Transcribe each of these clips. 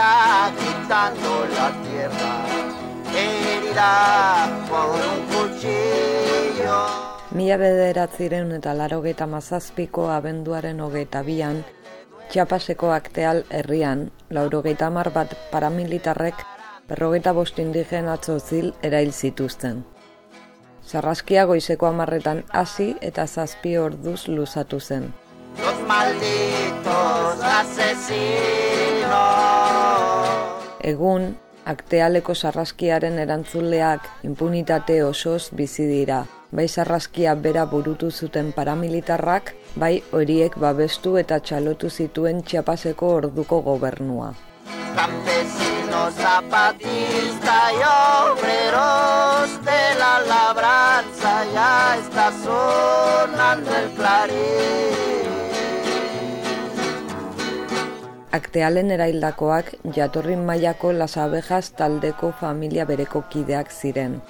Está gritando la tierra, herida por un cuchillo. Mila bederatzireun eta laro geta mazazpiko abenduaren hogeita bian, Txapaseko akteal herrian, lauro mar bat paramilitarrek berrogeita bost indigen atzozil erail zituzten. Sarraskia goizeko amarretan hasi eta zazpi orduz luzatu zen. Los malditos asesinos. Egun, aktealeko sarraskiaren erantzuleak impunitate osoz bizi dira. Bai sarraskia bera burutu zuten paramilitarrak, bai horiek babestu eta txalotu zituen txapaseko orduko gobernua. Campesinos, zapatistas y obreros de la labranza ya está sonando el clarín. Aktealen eraildakoak jatorrin mailako Las Abejas taldeko familia bereko kideak ziren.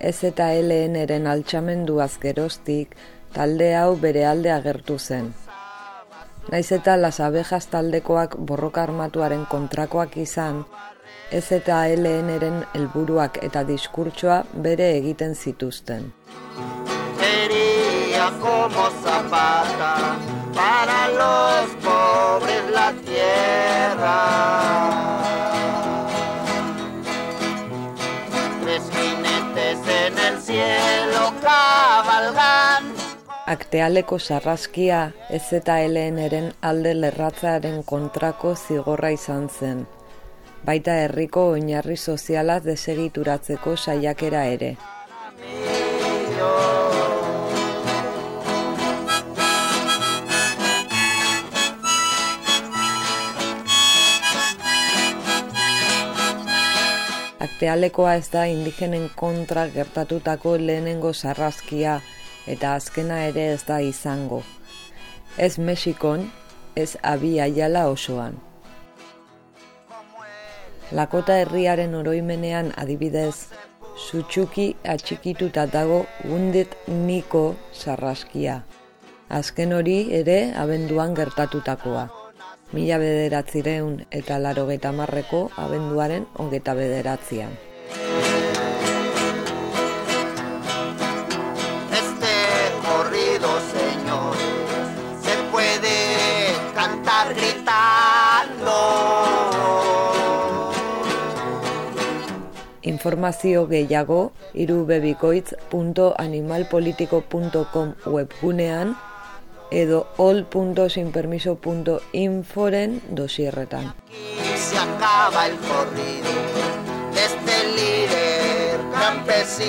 Ez eta LN-eren altxamendu azgeroztik, talde hau bere alde agertu zen. Naiz eta Las Abejas taldekoak borroka armatuaren kontrakoak izan, ez eta LN-eren helburuak eta diskurtsoa bere egiten zituzten. Como zapata para los Aktealeko sarraskia ez eta eren alde lerratzearen kontrako zigorra izan zen. Baita herriko oinarri soziala desegituratzeko saiakera ere. Aktealekoa ez da indigenen kontra gertatutako lehenengo sarrazkia eta azkena ere ez da izango. Ez Mexikon, ez abi aiala osoan. Lakota herriaren oroimenean adibidez, sutxuki atxikituta dago gundet niko sarraskia. Azken hori ere abenduan gertatutakoa mila bederatzireun eta laro marreko abenduaren ongeta bederatzean. Este corrido, señor, se puede cantar gritando. Informazio gehiago irubebikoitz.animalpolitiko.com webgunean edo all.sinpermiso.inforen dosierretan. se acaba el corrido de este líder campesino.